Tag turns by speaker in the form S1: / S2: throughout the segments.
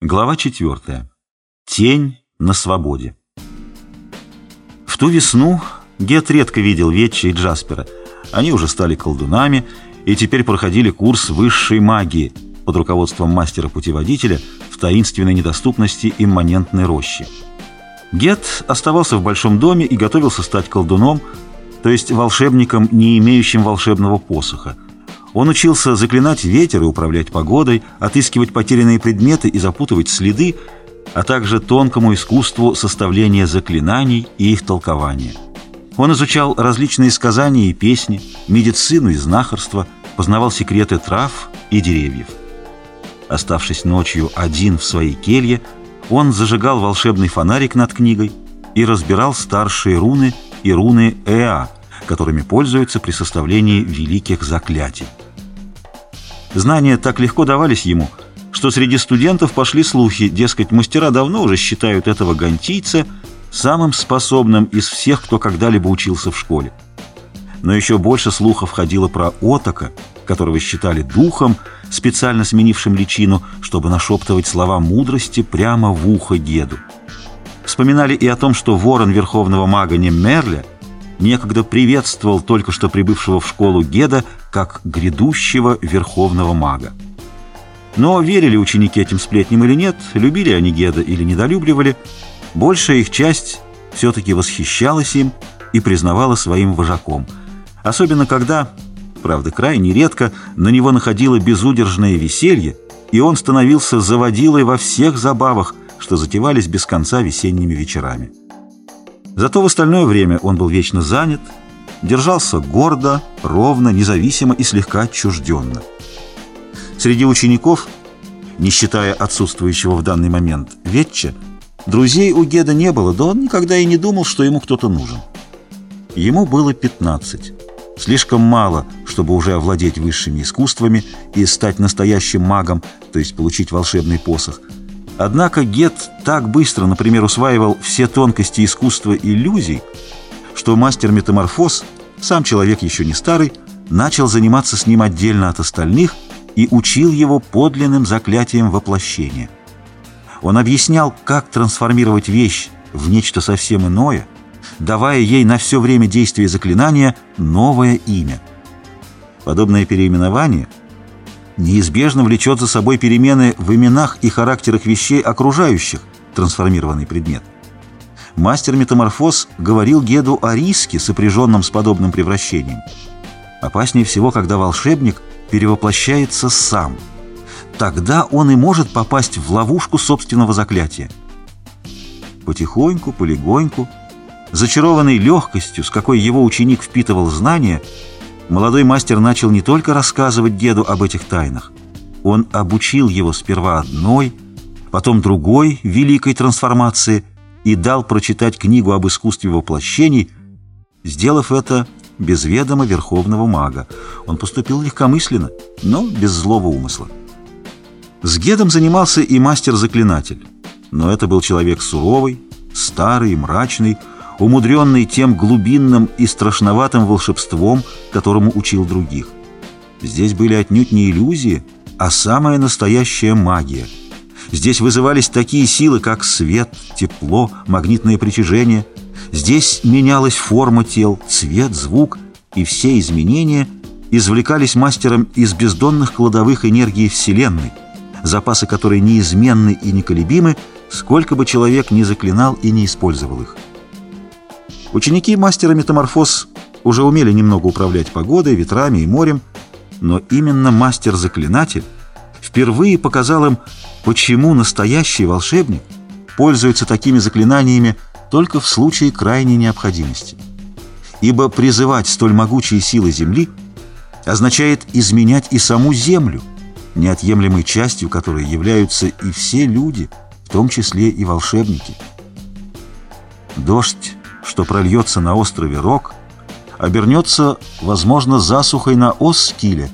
S1: Глава 4. Тень на свободе. В ту весну Гет редко видел Ветча и Джаспера. Они уже стали колдунами и теперь проходили курс высшей магии под руководством мастера-путеводителя в таинственной недоступности имманентной рощи. Гет оставался в большом доме и готовился стать колдуном, то есть волшебником, не имеющим волшебного посоха – он учился заклинать ветер и управлять погодой, отыскивать потерянные предметы и запутывать следы, а также тонкому искусству составления заклинаний и их толкования. Он изучал различные сказания и песни, медицину и знахарство, познавал секреты трав и деревьев. Оставшись ночью один в своей келье, он зажигал волшебный фонарик над книгой и разбирал старшие руны и руны Эа, которыми пользуются при составлении великих заклятий. Знания так легко давались ему, что среди студентов пошли слухи, дескать, мастера давно уже считают этого гантийца самым способным из всех, кто когда-либо учился в школе. Но еще больше слухов ходило про Отока, которого считали духом, специально сменившим личину, чтобы нашептывать слова мудрости прямо в ухо Геду. Вспоминали и о том, что ворон верховного мага Немерля – некогда приветствовал только что прибывшего в школу Геда как грядущего верховного мага. Но верили ученики этим сплетням или нет, любили они Геда или недолюбливали, большая их часть все-таки восхищалась им и признавала своим вожаком. Особенно когда, правда крайне редко, на него находило безудержное веселье, и он становился заводилой во всех забавах, что затевались без конца весенними вечерами. Зато в остальное время он был вечно занят, держался гордо, ровно, независимо и слегка отчужденно. Среди учеников, не считая отсутствующего в данный момент Ветча, друзей у Геда не было, да он никогда и не думал, что ему кто-то нужен. Ему было 15. Слишком мало, чтобы уже овладеть высшими искусствами и стать настоящим магом, то есть получить волшебный посох – Однако Гет так быстро, например, усваивал все тонкости искусства иллюзий, что мастер-метаморфоз, сам человек еще не старый, начал заниматься с ним отдельно от остальных и учил его подлинным заклятием воплощения. Он объяснял, как трансформировать вещь в нечто совсем иное, давая ей на все время действия заклинания новое имя. Подобное переименование – неизбежно влечет за собой перемены в именах и характерах вещей окружающих трансформированный предмет. Мастер-метаморфоз говорил Геду о риске, сопряженном с подобным превращением. Опаснее всего, когда волшебник перевоплощается сам. Тогда он и может попасть в ловушку собственного заклятия. Потихоньку, полегоньку, зачарованный легкостью, с какой его ученик впитывал знания, молодой мастер начал не только рассказывать деду об этих тайнах. Он обучил его сперва одной, потом другой великой трансформации и дал прочитать книгу об искусстве воплощений, сделав это без ведома верховного мага. Он поступил легкомысленно, но без злого умысла. С Гедом занимался и мастер-заклинатель, но это был человек суровый, старый, мрачный, умудренный тем глубинным и страшноватым волшебством, которому учил других. Здесь были отнюдь не иллюзии, а самая настоящая магия. Здесь вызывались такие силы, как свет, тепло, магнитное притяжение. Здесь менялась форма тел, цвет, звук, и все изменения извлекались мастером из бездонных кладовых энергии Вселенной, запасы которой неизменны и неколебимы, сколько бы человек ни заклинал и не использовал их. Ученики мастера метаморфоз уже умели немного управлять погодой, ветрами и морем, но именно мастер-заклинатель впервые показал им, почему настоящий волшебник пользуется такими заклинаниями только в случае крайней необходимости. Ибо призывать столь могучие силы Земли означает изменять и саму Землю, неотъемлемой частью которой являются и все люди, в том числе и волшебники. Дождь что прольется на острове Рок, обернется, возможно, засухой на Оскиле,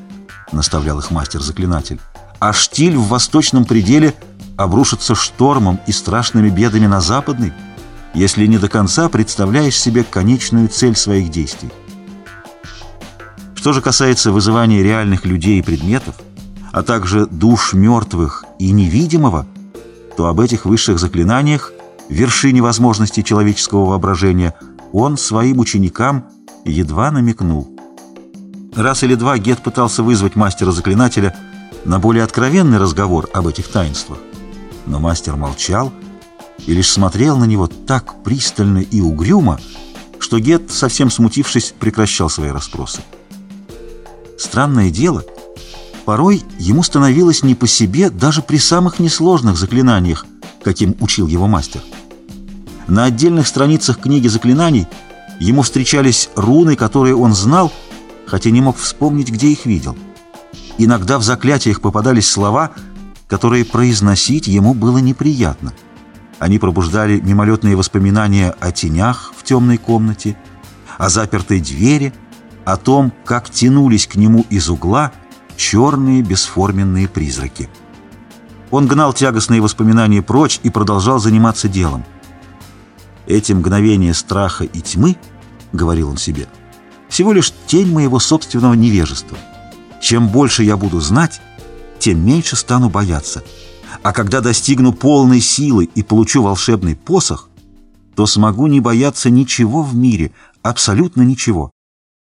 S1: наставлял их мастер-заклинатель, а штиль в восточном пределе обрушится штормом и страшными бедами на западный, если не до конца представляешь себе конечную цель своих действий. Что же касается вызывания реальных людей и предметов, а также душ мертвых и невидимого, то об этих высших заклинаниях, вершине возможностей человеческого воображения, он своим ученикам едва намекнул. Раз или два Гет пытался вызвать мастера-заклинателя на более откровенный разговор об этих таинствах, но мастер молчал и лишь смотрел на него так пристально и угрюмо, что Гет, совсем смутившись, прекращал свои расспросы. Странное дело, порой ему становилось не по себе даже при самых несложных заклинаниях, каким учил его мастер. На отдельных страницах книги заклинаний ему встречались руны, которые он знал, хотя не мог вспомнить, где их видел. Иногда в заклятиях попадались слова, которые произносить ему было неприятно. Они пробуждали мимолетные воспоминания о тенях в темной комнате, о запертой двери, о том, как тянулись к нему из угла черные бесформенные призраки. Он гнал тягостные воспоминания прочь и продолжал заниматься делом. «Эти мгновения страха и тьмы, — говорил он себе, — всего лишь тень моего собственного невежества. Чем больше я буду знать, тем меньше стану бояться. А когда достигну полной силы и получу волшебный посох, то смогу не бояться ничего в мире, абсолютно ничего.